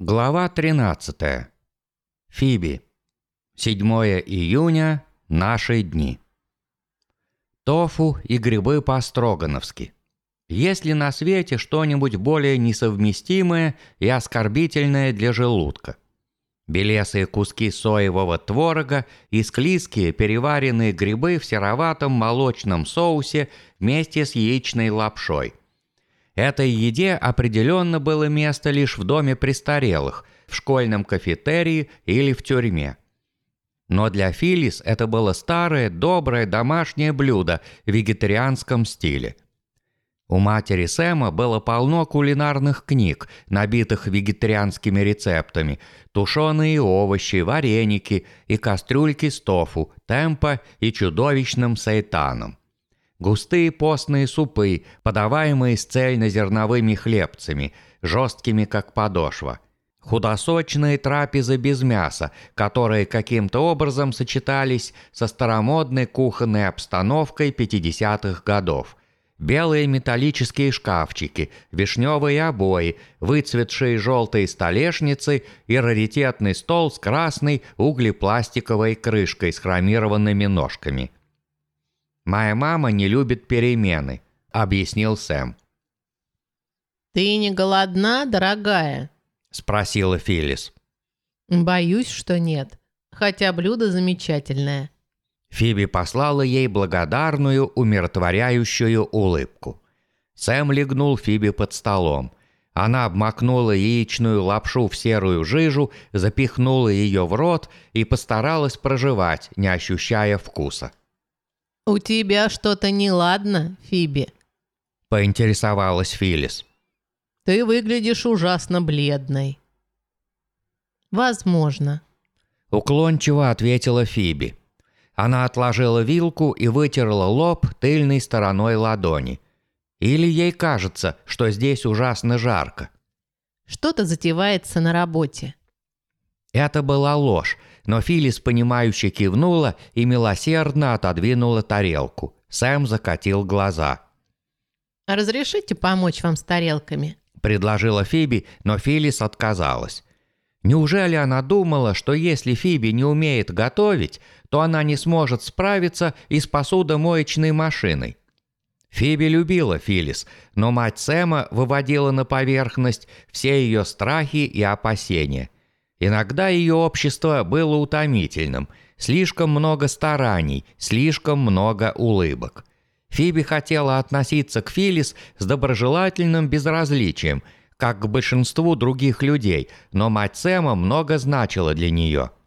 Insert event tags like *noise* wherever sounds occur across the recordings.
Глава 13. Фиби. 7 июня. Наши дни. Тофу и грибы по-строгановски. Есть ли на свете что-нибудь более несовместимое и оскорбительное для желудка? Белесые куски соевого творога и склизкие переваренные грибы в сероватом молочном соусе вместе с яичной лапшой. Этой еде определенно было место лишь в доме престарелых, в школьном кафетерии или в тюрьме. Но для Филис это было старое, доброе домашнее блюдо в вегетарианском стиле. У матери Сэма было полно кулинарных книг, набитых вегетарианскими рецептами, тушеные овощи, вареники и кастрюльки с тофу, темпа и чудовищным сайтаном густые постные супы, подаваемые с цельнозерновыми хлебцами, жесткими как подошва. Худосочные трапезы без мяса, которые каким-то образом сочетались со старомодной кухонной обстановкой 50-х годов. Белые металлические шкафчики, вишневые обои, выцветшие желтые столешницы и раритетный стол с красной углепластиковой крышкой с хромированными ножками – «Моя мама не любит перемены», — объяснил Сэм. «Ты не голодна, дорогая?» — спросила Филлис. «Боюсь, что нет. Хотя блюдо замечательное». Фиби послала ей благодарную, умиротворяющую улыбку. Сэм легнул Фиби под столом. Она обмакнула яичную лапшу в серую жижу, запихнула ее в рот и постаралась проживать, не ощущая вкуса. «У тебя что-то неладно, Фиби?» – поинтересовалась Филис. «Ты выглядишь ужасно бледной». «Возможно», – уклончиво ответила Фиби. Она отложила вилку и вытерла лоб тыльной стороной ладони. Или ей кажется, что здесь ужасно жарко. «Что-то затевается на работе». Это была ложь, но Филис, понимающе кивнула и милосердно отодвинула тарелку. Сэм закатил глаза. «Разрешите помочь вам с тарелками?» – предложила Фиби, но Филис отказалась. Неужели она думала, что если Фиби не умеет готовить, то она не сможет справиться и с посудомоечной машиной? Фиби любила Филис, но мать Сэма выводила на поверхность все ее страхи и опасения – Иногда ее общество было утомительным, слишком много стараний, слишком много улыбок. Фиби хотела относиться к Филис с доброжелательным безразличием, как к большинству других людей, но мать Сэма много значила для нее –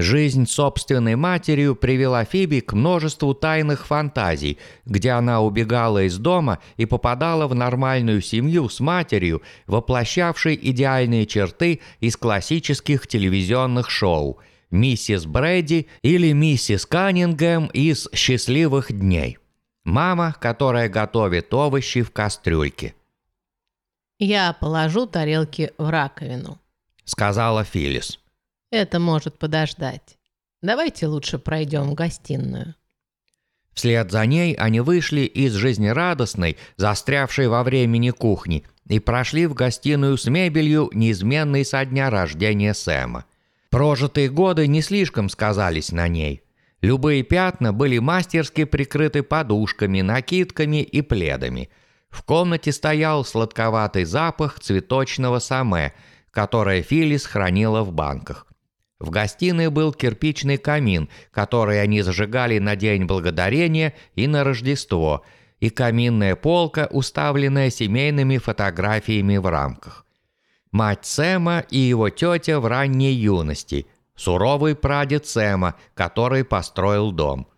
Жизнь собственной матерью привела Фиби к множеству тайных фантазий, где она убегала из дома и попадала в нормальную семью с матерью, воплощавшей идеальные черты из классических телевизионных шоу «Миссис Брэди» или «Миссис Каннингем» из «Счастливых дней». Мама, которая готовит овощи в кастрюльке. «Я положу тарелки в раковину», — сказала Филлис. Это может подождать. Давайте лучше пройдем в гостиную. Вслед за ней они вышли из жизнерадостной, застрявшей во времени кухни, и прошли в гостиную с мебелью, неизменной со дня рождения Сэма. Прожитые годы не слишком сказались на ней. Любые пятна были мастерски прикрыты подушками, накидками и пледами. В комнате стоял сладковатый запах цветочного саме, которое Филис хранила в банках. В гостиной был кирпичный камин, который они зажигали на День Благодарения и на Рождество, и каминная полка, уставленная семейными фотографиями в рамках. Мать Сэма и его тетя в ранней юности, суровый прадед Сэма, который построил дом.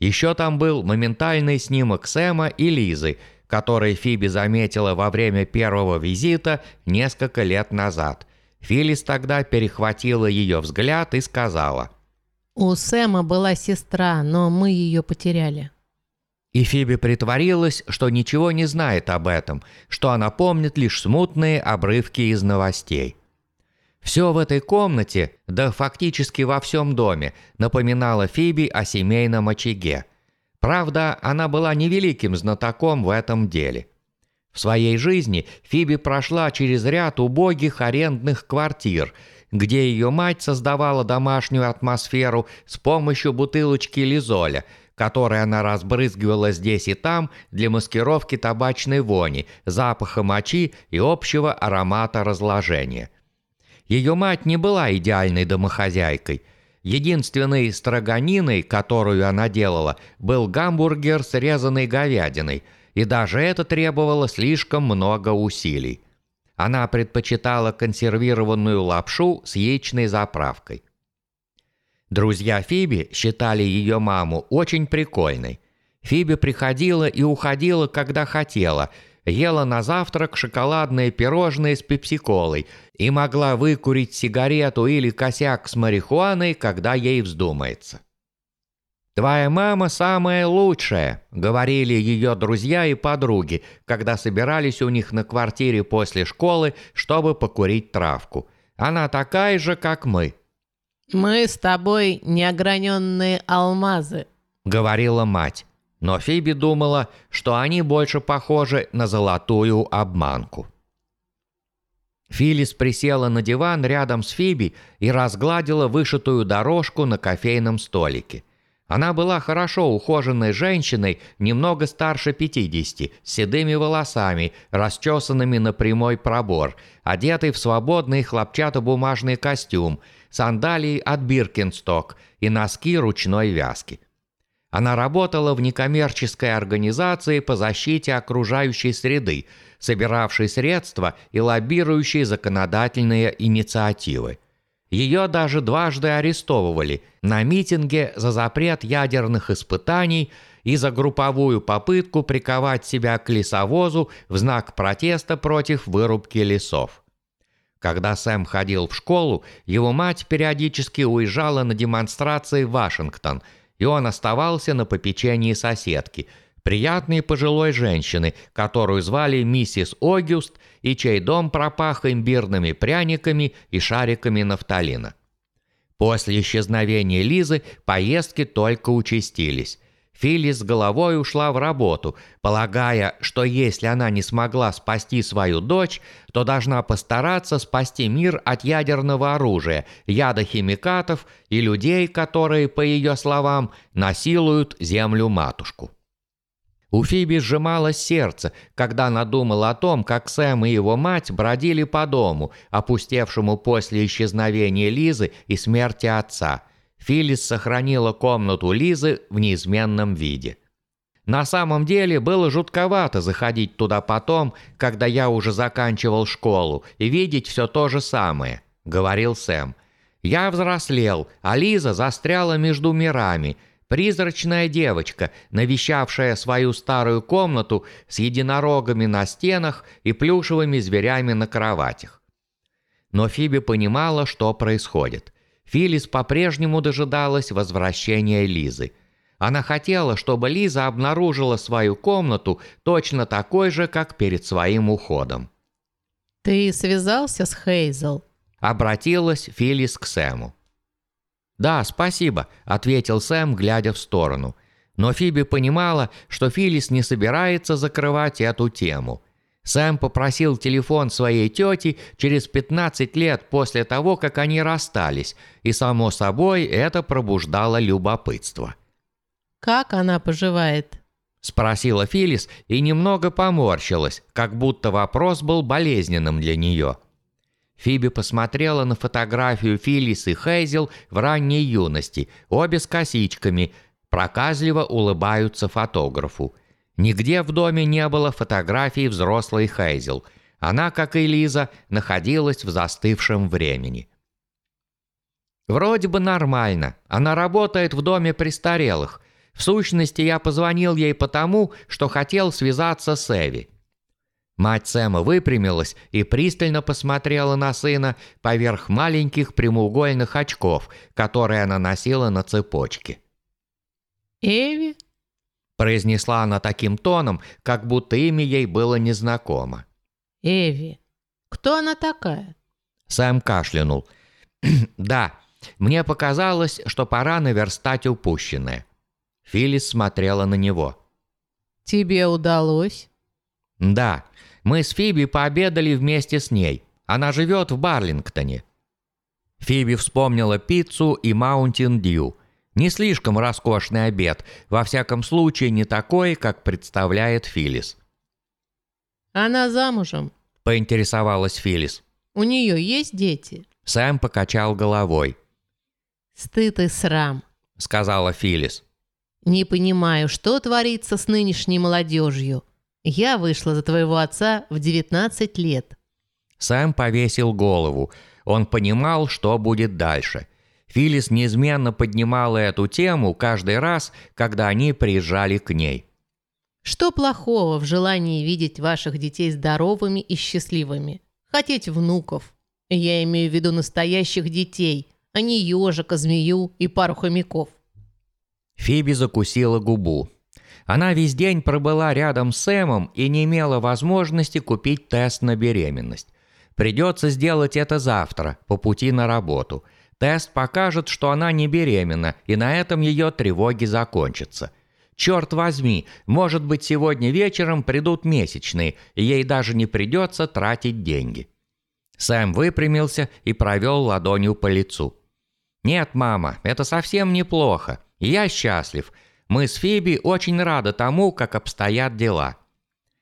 Еще там был моментальный снимок Сэма и Лизы, который Фиби заметила во время первого визита несколько лет назад. Филис тогда перехватила ее взгляд и сказала. «У Сэма была сестра, но мы ее потеряли». И Фиби притворилась, что ничего не знает об этом, что она помнит лишь смутные обрывки из новостей. Все в этой комнате, да фактически во всем доме, напоминало Фиби о семейном очаге. Правда, она была невеликим знатоком в этом деле – в своей жизни Фиби прошла через ряд убогих арендных квартир, где ее мать создавала домашнюю атмосферу с помощью бутылочки лизоля, которой она разбрызгивала здесь и там для маскировки табачной вони, запаха мочи и общего аромата разложения. Ее мать не была идеальной домохозяйкой. Единственной строганиной, которую она делала, был гамбургер с резаной говядиной – и даже это требовало слишком много усилий. Она предпочитала консервированную лапшу с яичной заправкой. Друзья Фиби считали ее маму очень прикольной. Фиби приходила и уходила, когда хотела, ела на завтрак шоколадные пирожные с пепсиколой и могла выкурить сигарету или косяк с марихуаной, когда ей вздумается. «Твоя мама самая лучшая», — говорили ее друзья и подруги, когда собирались у них на квартире после школы, чтобы покурить травку. «Она такая же, как мы». «Мы с тобой неограненные алмазы», — говорила мать. Но Фиби думала, что они больше похожи на золотую обманку. Филис присела на диван рядом с Фиби и разгладила вышитую дорожку на кофейном столике. Она была хорошо ухоженной женщиной, немного старше 50, с седыми волосами, расчесанными на прямой пробор, одетой в свободный хлопчатобумажный костюм, сандалии от Биркенсток и носки ручной вязки. Она работала в некоммерческой организации по защите окружающей среды, собиравшей средства и лоббирующей законодательные инициативы. Ее даже дважды арестовывали на митинге за запрет ядерных испытаний и за групповую попытку приковать себя к лесовозу в знак протеста против вырубки лесов. Когда Сэм ходил в школу, его мать периодически уезжала на демонстрации в Вашингтон, и он оставался на попечении соседки – приятной пожилой женщины, которую звали миссис Огюст и чей дом пропах имбирными пряниками и шариками нафталина. После исчезновения Лизы поездки только участились. Филис с головой ушла в работу, полагая, что если она не смогла спасти свою дочь, то должна постараться спасти мир от ядерного оружия, ядохимикатов и людей, которые, по ее словам, насилуют землю-матушку. У Фиби сжималось сердце, когда она думала о том, как Сэм и его мать бродили по дому, опустевшему после исчезновения Лизы и смерти отца. Филлис сохранила комнату Лизы в неизменном виде. На самом деле было жутковато заходить туда потом, когда я уже заканчивал школу, и видеть все то же самое, говорил Сэм. Я взрослел, а Лиза застряла между мирами – Призрачная девочка, навещавшая свою старую комнату с единорогами на стенах и плюшевыми зверями на кроватях. Но Фиби понимала, что происходит. Филис по-прежнему дожидалась возвращения Лизы. Она хотела, чтобы Лиза обнаружила свою комнату точно такой же, как перед своим уходом. «Ты связался с Хейзел?» Обратилась Филис к Сэму. «Да, спасибо», — ответил Сэм, глядя в сторону. Но Фиби понимала, что Филис не собирается закрывать эту тему. Сэм попросил телефон своей тети через 15 лет после того, как они расстались, и, само собой, это пробуждало любопытство. «Как она поживает?» – спросила Филис и немного поморщилась, как будто вопрос был болезненным для нее – Фиби посмотрела на фотографию Филлис и Хейзел в ранней юности, обе с косичками, проказливо улыбаются фотографу. Нигде в доме не было фотографий взрослой Хейзел. Она, как и Лиза, находилась в застывшем времени. Вроде бы нормально. Она работает в доме престарелых. В сущности, я позвонил ей потому, что хотел связаться с Эви. Мать Сэма выпрямилась и пристально посмотрела на сына поверх маленьких прямоугольных очков, которые она носила на цепочке. «Эви?» – произнесла она таким тоном, как будто имя ей было незнакомо. «Эви? Кто она такая?» Сэм кашлянул. *clears throat* «Да, мне показалось, что пора наверстать упущенное». Филлис смотрела на него. «Тебе удалось?» «Да, Мы с Фиби пообедали вместе с ней. Она живет в Барлингтоне». Фиби вспомнила пиццу и Маунтин Дью. Не слишком роскошный обед, во всяком случае не такой, как представляет Филис. Она замужем. Поинтересовалась Филис. У нее есть дети? Сэм покачал головой. Стыд и срам, сказала Филис. Не понимаю, что творится с нынешней молодежью. Я вышла за твоего отца в 19 лет. Сэм повесил голову. Он понимал, что будет дальше. Филис неизменно поднимала эту тему каждый раз, когда они приезжали к ней. Что плохого в желании видеть ваших детей здоровыми и счастливыми? Хотеть внуков. Я имею в виду настоящих детей, а не ежика, змею и пару хомяков. Фиби закусила губу. Она весь день пробыла рядом с Сэмом и не имела возможности купить тест на беременность. Придется сделать это завтра, по пути на работу. Тест покажет, что она не беременна, и на этом ее тревоги закончатся. Черт возьми, может быть, сегодня вечером придут месячные, и ей даже не придется тратить деньги. Сэм выпрямился и провел ладонью по лицу. «Нет, мама, это совсем неплохо. Я счастлив. Мы с Фиби очень рады тому, как обстоят дела».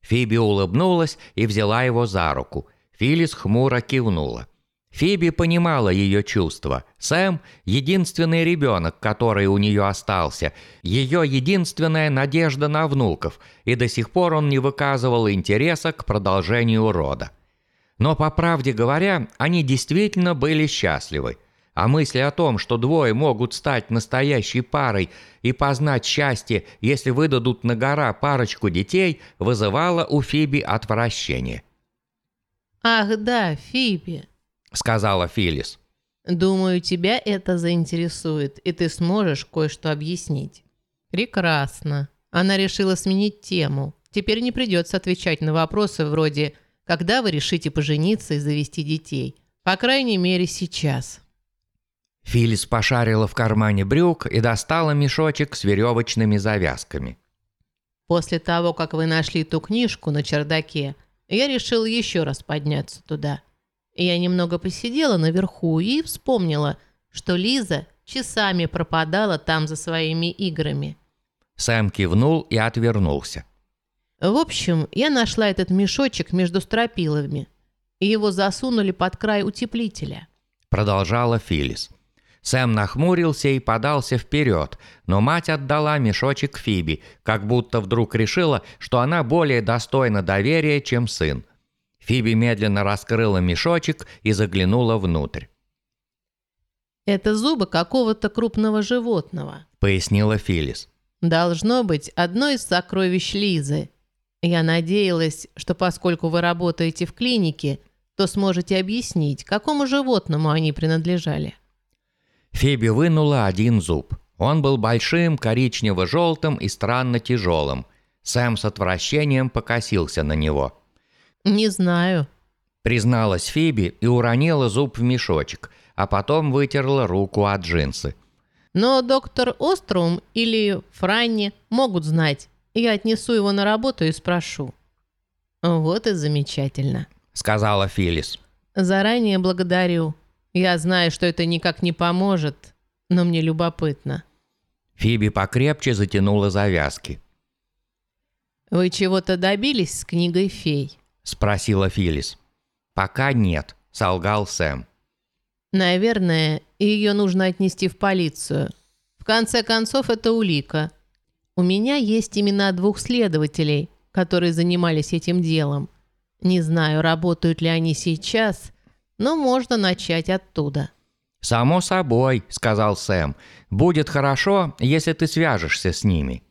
Фиби улыбнулась и взяла его за руку. Филис хмуро кивнула. Фиби понимала ее чувства. Сэм – единственный ребенок, который у нее остался, ее единственная надежда на внуков, и до сих пор он не выказывал интереса к продолжению рода. Но, по правде говоря, они действительно были счастливы. А мысли о том, что двое могут стать настоящей парой и познать счастье, если выдадут на гора парочку детей, вызывала у Фиби отвращение. «Ах да, Фиби», — сказала Филис. «Думаю, тебя это заинтересует, и ты сможешь кое-что объяснить». «Прекрасно». Она решила сменить тему. Теперь не придется отвечать на вопросы вроде «Когда вы решите пожениться и завести детей?» По крайней мере, сейчас. Филис пошарила в кармане брюк и достала мешочек с веревочными завязками. «После того, как вы нашли ту книжку на чердаке, я решил еще раз подняться туда. Я немного посидела наверху и вспомнила, что Лиза часами пропадала там за своими играми. Сэм кивнул и отвернулся. В общем, я нашла этот мешочек между стропилами. И его засунули под край утеплителя. Продолжала Филис. Сэм нахмурился и подался вперед, но мать отдала мешочек Фиби, как будто вдруг решила, что она более достойна доверия, чем сын. Фиби медленно раскрыла мешочек и заглянула внутрь. «Это зубы какого-то крупного животного», — пояснила Филис. «Должно быть одно из сокровищ Лизы. Я надеялась, что поскольку вы работаете в клинике, то сможете объяснить, какому животному они принадлежали». Фиби вынула один зуб. Он был большим, коричнево-желтым и странно тяжелым. Сэм с отвращением покосился на него. «Не знаю», – призналась Фиби и уронила зуб в мешочек, а потом вытерла руку от джинсы. «Но доктор Острум или Франни могут знать. Я отнесу его на работу и спрошу». «Вот и замечательно», – сказала Филис. «Заранее благодарю. Я знаю, что это никак не поможет, но мне любопытно». Фиби покрепче затянула завязки. «Вы чего-то добились с книгой фей?» спросила Филис. «Пока нет», – солгал Сэм. «Наверное, ее нужно отнести в полицию. В конце концов, это улика. У меня есть имена двух следователей, которые занимались этим делом. Не знаю, работают ли они сейчас, но можно начать оттуда». «Само собой», – сказал Сэм. «Будет хорошо, если ты свяжешься с ними».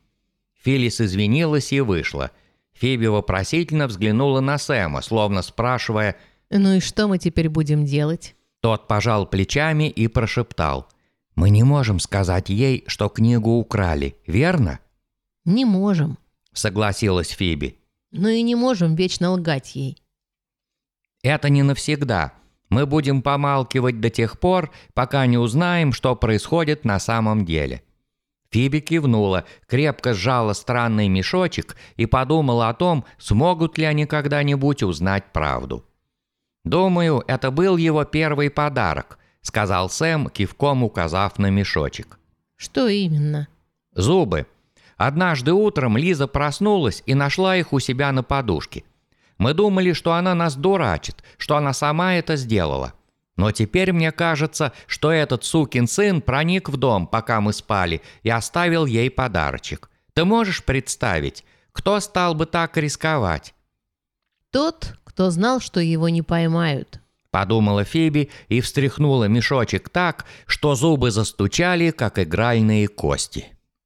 Филис извинилась и вышла – Фиби вопросительно взглянула на Сэма, словно спрашивая «Ну и что мы теперь будем делать?» Тот пожал плечами и прошептал «Мы не можем сказать ей, что книгу украли, верно?» «Не можем», — согласилась Фиби. «Но и не можем вечно лгать ей». «Это не навсегда. Мы будем помалкивать до тех пор, пока не узнаем, что происходит на самом деле». Фиби кивнула, крепко сжала странный мешочек и подумала о том, смогут ли они когда-нибудь узнать правду. «Думаю, это был его первый подарок», — сказал Сэм, кивком указав на мешочек. Что именно? «Зубы. Однажды утром Лиза проснулась и нашла их у себя на подушке. Мы думали, что она нас дурачит, что она сама это сделала. Но теперь мне кажется, что этот сукин сын проник в дом, пока мы спали, и оставил ей подарочек. Ты можешь представить, кто стал бы так рисковать?» Тот, кто знал, что его не поймают. Подумала Фиби и встряхнула мешочек так, что зубы застучали, как игральные кости.